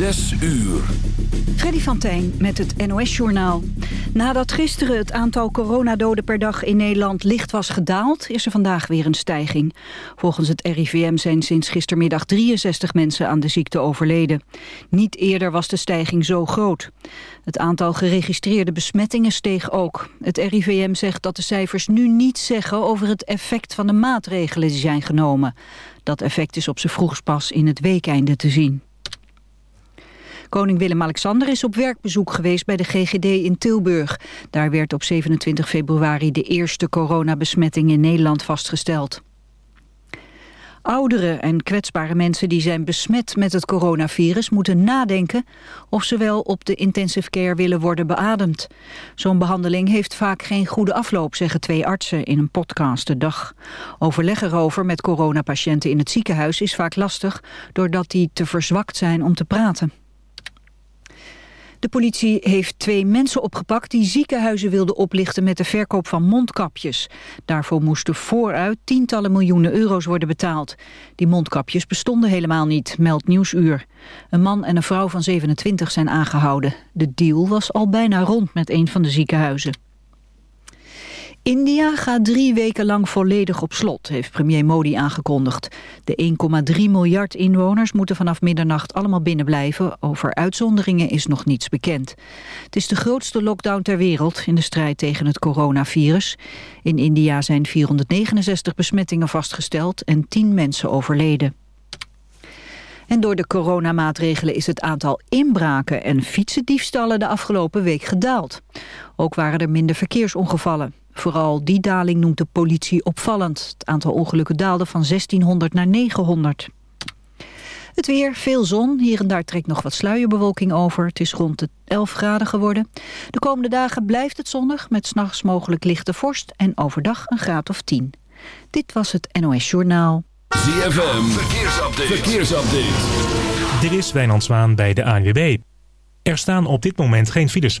Zes uur. Freddy van Tijn met het NOS-journaal. Nadat gisteren het aantal coronadoden per dag in Nederland licht was gedaald... is er vandaag weer een stijging. Volgens het RIVM zijn sinds gistermiddag 63 mensen aan de ziekte overleden. Niet eerder was de stijging zo groot. Het aantal geregistreerde besmettingen steeg ook. Het RIVM zegt dat de cijfers nu niets zeggen over het effect van de maatregelen die zijn genomen. Dat effect is op z'n vroegst pas in het weekeinde te zien. Koning Willem-Alexander is op werkbezoek geweest bij de GGD in Tilburg. Daar werd op 27 februari de eerste coronabesmetting in Nederland vastgesteld. Ouderen en kwetsbare mensen die zijn besmet met het coronavirus moeten nadenken of ze wel op de intensive care willen worden beademd. Zo'n behandeling heeft vaak geen goede afloop, zeggen twee artsen in een podcast de dag. Overleg erover met coronapatiënten in het ziekenhuis is vaak lastig doordat die te verzwakt zijn om te praten. De politie heeft twee mensen opgepakt die ziekenhuizen wilden oplichten met de verkoop van mondkapjes. Daarvoor moesten vooruit tientallen miljoenen euro's worden betaald. Die mondkapjes bestonden helemaal niet, meldt Nieuwsuur. Een man en een vrouw van 27 zijn aangehouden. De deal was al bijna rond met een van de ziekenhuizen. India gaat drie weken lang volledig op slot, heeft premier Modi aangekondigd. De 1,3 miljard inwoners moeten vanaf middernacht allemaal binnenblijven. Over uitzonderingen is nog niets bekend. Het is de grootste lockdown ter wereld in de strijd tegen het coronavirus. In India zijn 469 besmettingen vastgesteld en 10 mensen overleden. En door de coronamaatregelen is het aantal inbraken en fietsendiefstallen de afgelopen week gedaald. Ook waren er minder verkeersongevallen. Vooral die daling noemt de politie opvallend. Het aantal ongelukken daalde van 1600 naar 900. Het weer, veel zon. Hier en daar trekt nog wat sluierbewolking over. Het is rond de 11 graden geworden. De komende dagen blijft het zonnig... met s'nachts mogelijk lichte vorst en overdag een graad of 10. Dit was het NOS Journaal. ZFM, verkeersupdate. verkeersupdate. Dit is Wijnand Zwaan bij de ANWB. Er staan op dit moment geen files.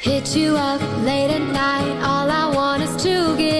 Hit you up late at night. All I want is to get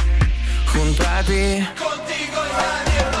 contati. Contigo in radio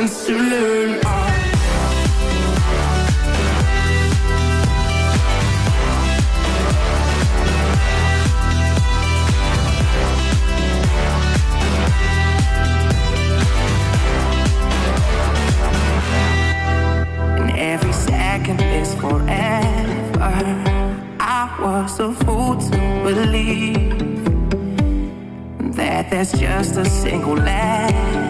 lessons to learn. And every second is forever. I was a fool to believe that there's just a single ladder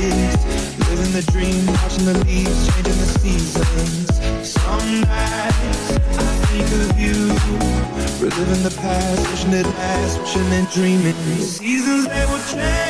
faces Living the dream, watching the leaves, changing the seasons. Some nights I think of you. Reliving the past, wishing it last, wishing and dreaming. Seasons, they will change.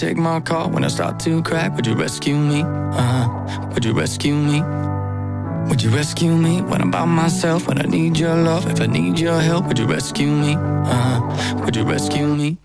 you take my call when I start to crack? Would you rescue me? Uh-huh. Would you rescue me? Would you rescue me when I'm by myself? When I need your love, if I need your help, would you rescue me? Uh-huh. Would you rescue me?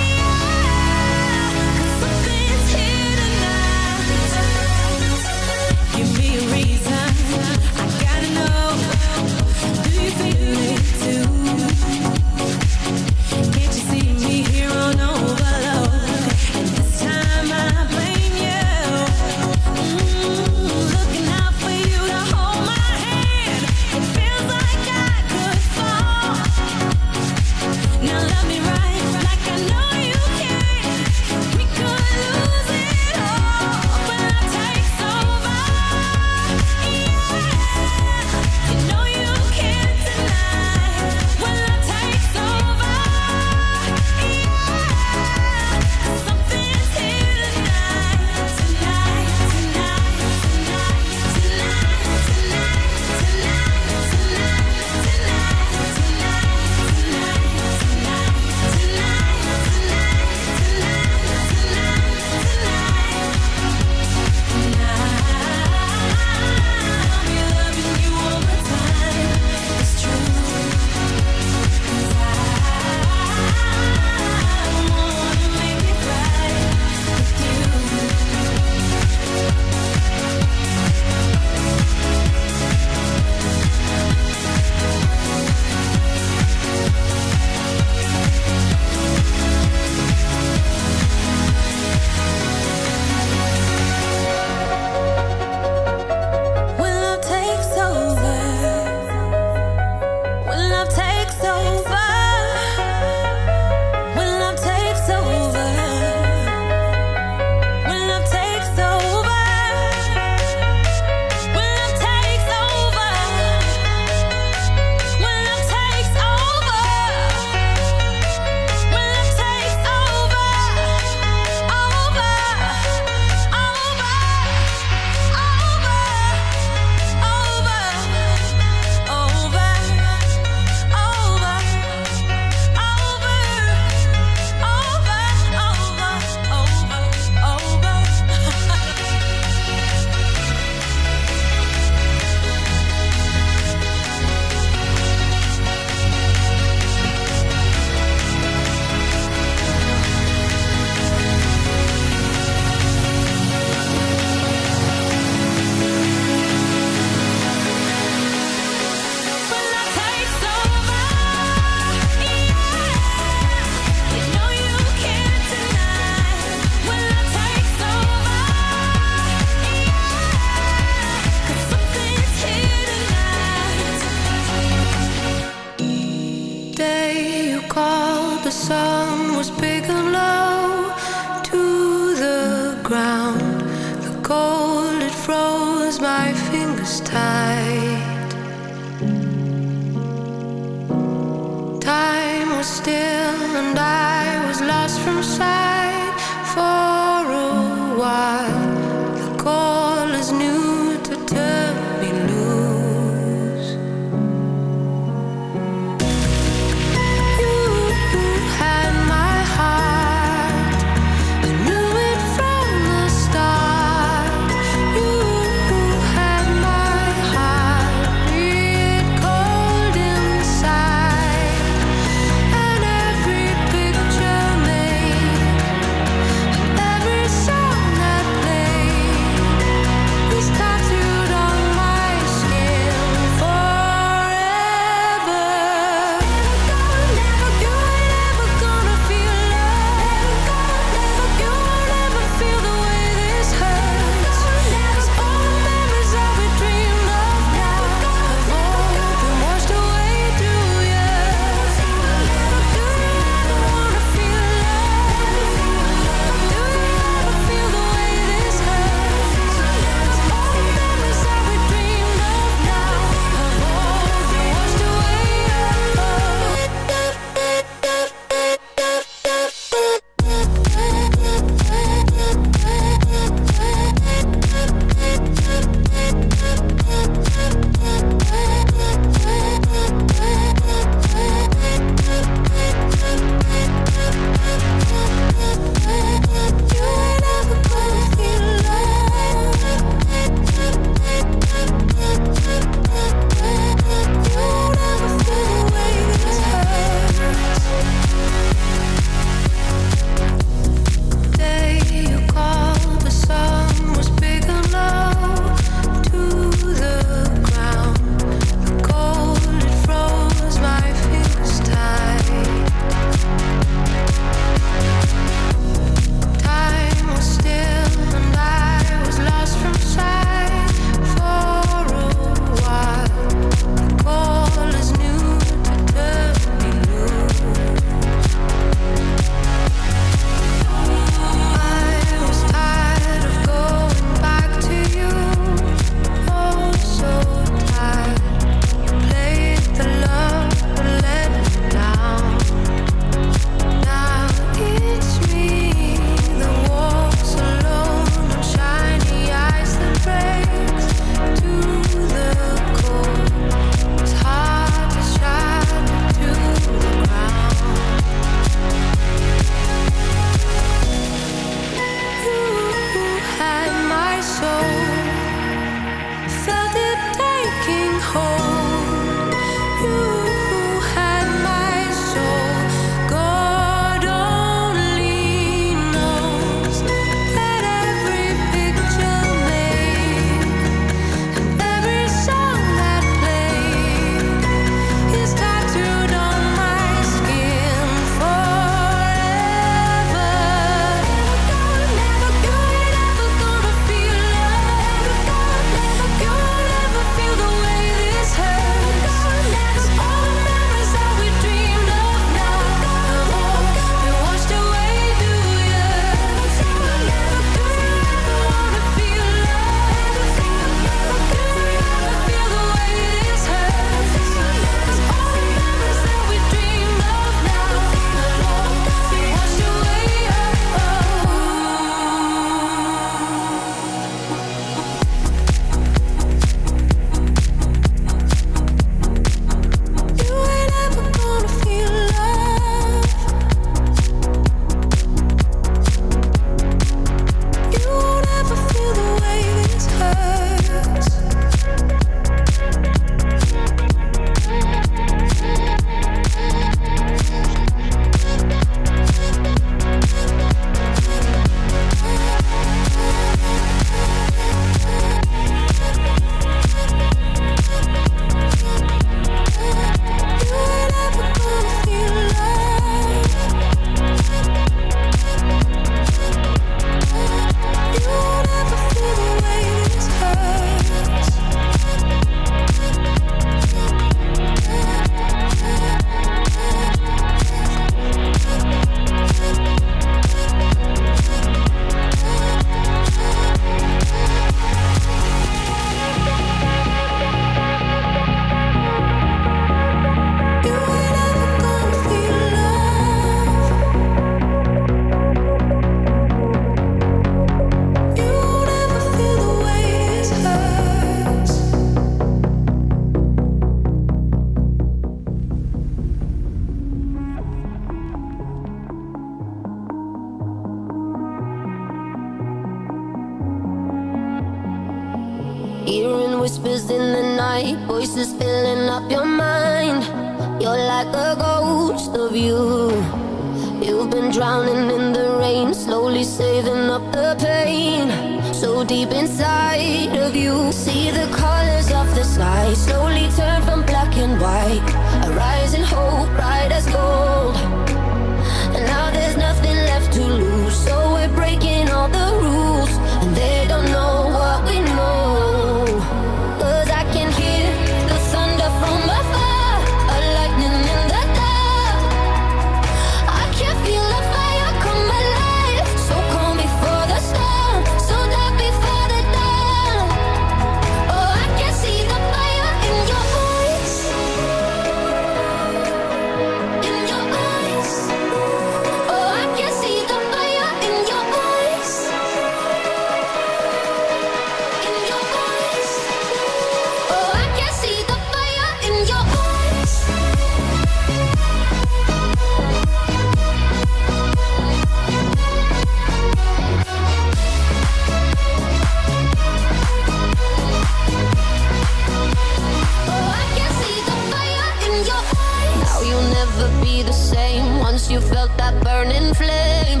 you felt that burning flame.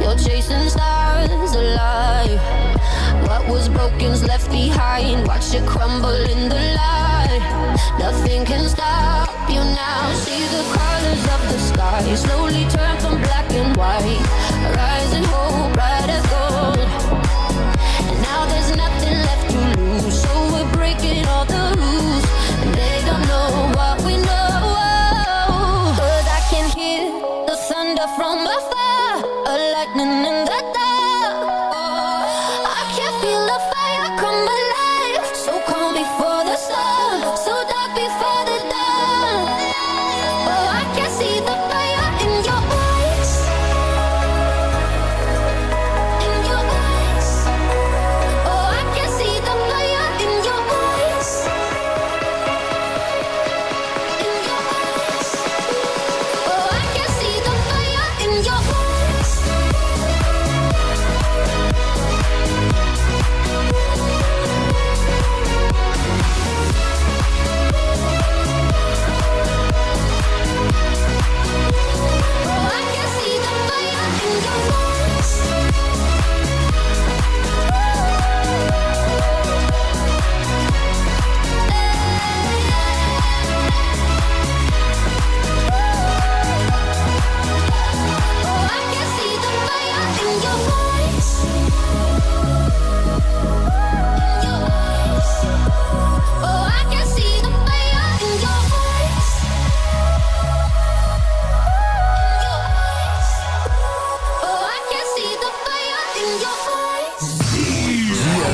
You're chasing stars alive. What was broken's left behind. Watch it crumble in the light. Nothing can stop you now. See the colors of the sky slowly turn from black and white. Rising hope, bright as gold.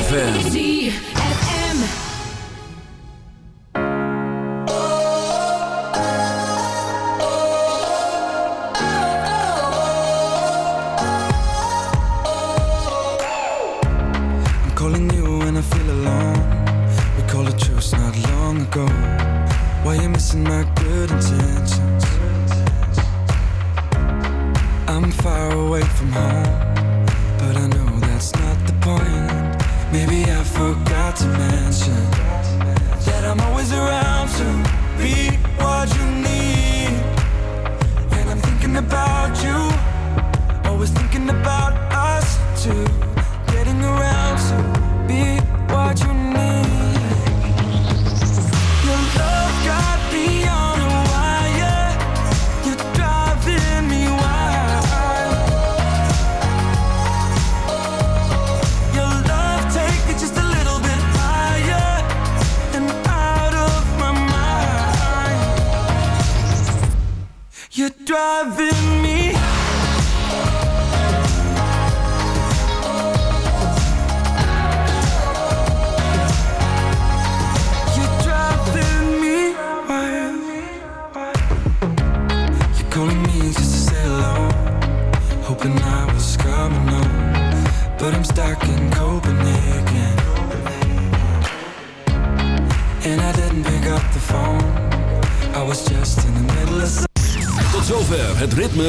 Easy!